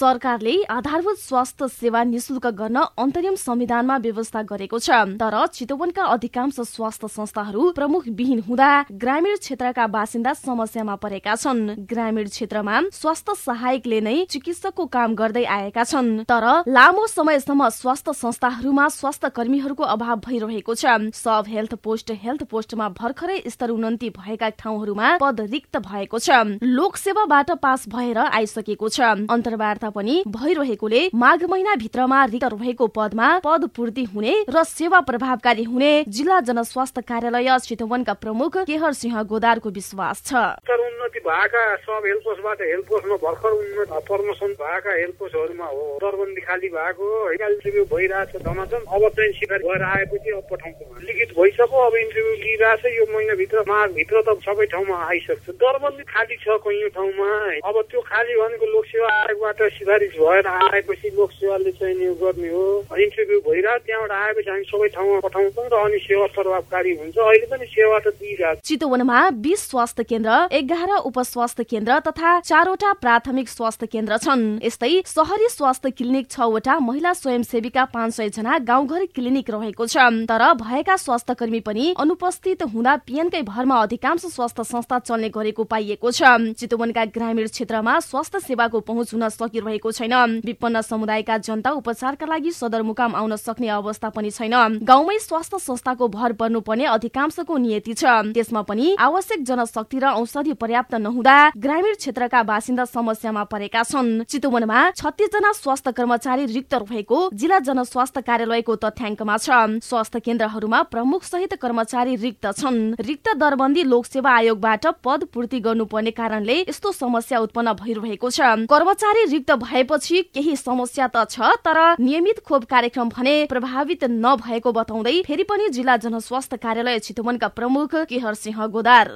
सरकारले आधारभूत स्वास्थ्य सेवा निशुल्क गर्न अन्तरिम संविधानमा व्यवस्था गरेको छ। तर चितवनका अधिकांश स्वास्थ्य संस्थाहरू प्रमुख विहीन हुँदा ग्रामीण क्षेत्रका बासिन्दा समस्यामा परेका छन्। ग्रामीण क्षेत्रमा स्वास्थ्य सहायकले नै चिकित्सकको काम गर्दै आएका छन्। तर लामो समयसम्म स्वास्थ्य संस्थाहरूमा स्वास्थ्य कर्मीहरूको अभाव भइरहेको छ। सब हेल्थ पोस्ट हेल्थ पोस्टमा भर्खरै स्तर उन्नति भएका ठाउँहरूमा पद रिक्त भएको छ। लोकसेवाबाट पास भएर आइसकेको छ। अन्तर्वार्ता पनि भइरहेकोले माघ महिना भित्रमा रिक्त रहेको पदमा पद पूर्ति हुने र सेवा प्रभावकारी हुने जिल्ला जनस्वास्थ्य कार्यालय चितवनका प्रमुख केहर सिंह गोदारको विश्वास छ। उन्नति भएका सब हेल्थ पोस्टमा भर्खर उन्नत प्रमोसन भएका हेल्थ पोस्टहरूमा हो। दरबन्दी खाली भएको। इन्टरभ्यू भइरहेछ धमाधम। अब चाहिँ सिफारिस भएर आएपछि अब पठाउँछ लिखित भइसक्यो। अब इन्टरभ्यू लिइरहेछ। यो महिनाभित्र माघभित्र त सबै ठाउँमा आइसक्छ। दरबन्दी खाली छ कैयौँ ठाउँमा। अब त्यो खाली भनेको लोकसेवा आयोगबाट सिफारिस भएर आएपछि लोकसेवाले चाहिँ यो गर्ने हो। इन्टरभ्यू भइरह त्यहाँबाट आएपछि हामी सबै ठाउँमा पठाउँछौँ र अनि सेवा प्रभावकारी हुन्छ। अहिले पनि सेवा त दिइरहेको चितवनमा बिस स्वास्थ्य केन्द्र एघार उपस्वास्थ्य केन्द्र तथा चारवटा प्राथमिक स्वास्थ्य केन्द्र छन्। यस्तै सहरी स्वास्थ्य क्लिनिक छवटा महिला स्वयंसेवीका पाँच सय जना गाउँघर क्लिनिक रहेको छ। तर भएका स्वास्थ्य कर्मी पनि अनुपस्थित हुँदा पिएनकै भरमा अधिकांश स्वास्थ्य संस्था चल्ने गरेको पाइएको छ। चितवनका ग्रामीण क्षेत्रमा स्वास्थ्य सेवाको पहुँच हुन सकिरहेको छैन। विपन्न समुदायका जनता उपचारका लागि सदरमुकाम आउन सक्ने अवस्था पनि छैन। गाउँमै स्वास्थ्य संस्थाको भर पर्नुपर्ने अधिकांशको नियति छ। त्यसमा पनि आवश्यक जनशक्ति र औषधि पर्याप्त नहुँदा ग्रामीण क्षेत्रका बासिन्दा समस्यामा परेका छन्। चितवनमा छत्तीस जना स्वास्थ्य कर्मचारी रिक्त रहेको जिल्ला जनस्वास्थ्य कार्यालयको तथ्याङ्कमा छ। स्वास्थ्य केन्द्रहरूमा प्रमुख सहित कर्मचारी रिक्त छन्। रिक्त दरबन्दी लोकसेवा आयोगबाट पद पूर्ति गर्नुपर्ने कारणले यस्तो समस्या उत्पन्न भइरहेको छ। कर्मचारी रिक्त भएपछि केही समस्या त छ तर नियमित खोप कार्यक्रम भने प्रभावित नभएको बताउँदै फेरि पनि जिल्ला जनस्वास्थ्य कार्यालय चितवनका प्रमुख केहर सिंह गोदार।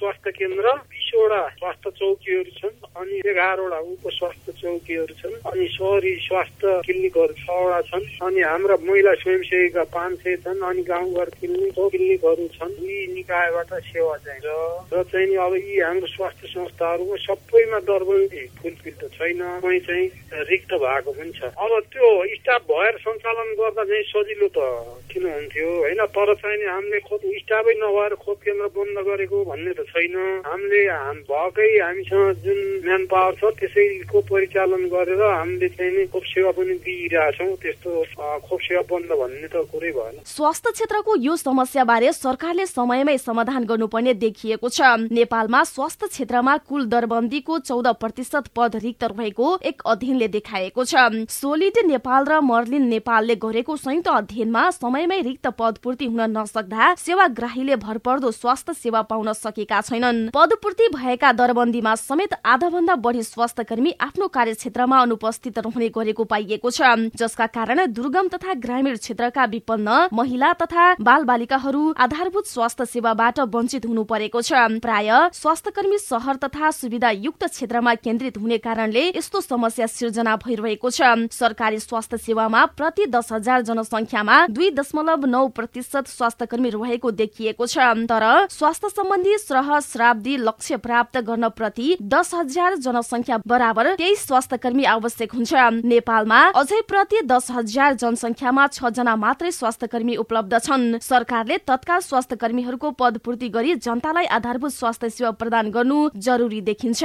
स्वास्थ्य केन्द्र बिसवटा स्वास्थ्य चौकीहरू छन् अनि एघारवटा उप स्वास्थ्य चौकीहरू छन् अनि सहरी स्वास्थ्य क्लिनिकहरू छवटा छन्। अनि हाम्रा महिला स्वयंसेवीका पाँच सय छन् अनि गाउँघर क्लिनिक क्लिनिकहरू छन्। यी निकायबाट सेवा चाहिँ र चाहिँ अब यी हाम्रो स्वास्थ्य संस्थाहरूमा सबैमा दरबन्दी फुलफिल त छैन। कहीँ चाहिँ रिक्त भएको पनि छ। अब त्यो स्टाफ भएर सञ्चालन गर्दा चाहिँ सजिलो त किन हुन्थ्यो होइन? तर चाहिँ हामीले खोप स्टाफै नभएर खोप केन्द्र बन्द गरेको भन्ने त छैन। हामीले भएकै हामीसँग जुन म्यान पावर छ त्यसैको परिचालन गरेर हामीले चाहिँ नि खोप सेवा पनि दिइरहेछौँ। त्यस्तो खोप सेवा बन्द भन्ने त कुरै भएन। स्वास्थ्य क्षेत्रको यो समस्या बारे सरकारले समयमै समाधान गर्नुपर्ने देखिएको छ। नेपालमा स्वास्थ्य क्षेत्रमा कुल दरबन्दीको चौध प्रतिशत पद रिक्त रहेको एक अध्ययनले देखाएको छ। सोलिड नेपाल र मर्लिन नेपालले गरेको संयुक्त अध्ययनमा समयमै रिक्त पद पूर्ति हुन नसक्दा सेवाग्राहीले भरपर्दो स्वास्थ्य सेवा पाउन सकेका छैनन्। पदपूर्ति भएका दरबन्दीमा समेत आधा भन्दा बढी स्वास्थ्य कर्मी आफ्नो कार्यक्षेत्रमा अनुपस्थित रहने गरेको पाइएको छ। जसका कारण दुर्गम तथा ग्रामीण क्षेत्रका विपन्न महिला तथा बाल बालिकाहरू आधारभूत स्वास्थ्य सेवाबाट वञ्चित हुनु परेको छ। प्राय स्वास्थ्य कर्मी शहर तथा सुविधा युक्त क्षेत्रमा केन्द्रित हुने कारणले यस्तो समस्या सिर्जना भइरहेको छ। सरकारी स्वास्थ्य सेवामा प्रति दस हजार जनसङ्ख्यामा दुई दशमलव नौ प्रतिशत स्वास्थ्य कर्मी रहेको देखिएको छ। तर स्वास्थ्य सम्बन्धी श्रह श्राब्दी लक्ष्य प्राप्त गर्न प्रति दस हजार जनसङ्ख्या बराबर तेइस स्वास्थ्य कर्मी आवश्यक हुन्छ। नेपालमा अझै प्रति दस हजार जनसङ्ख्यामा छ जना मात्रै स्वास्थ्य कर्मी उपलब्ध छन्। सरकारले तत्काल स्वास्थ्य कर्मीहरूको पद पूर्ति गरी जनतालाई आधारभूत स्वास्थ्य सेवा प्रदान गर्नु जरुरी देखिन्छ।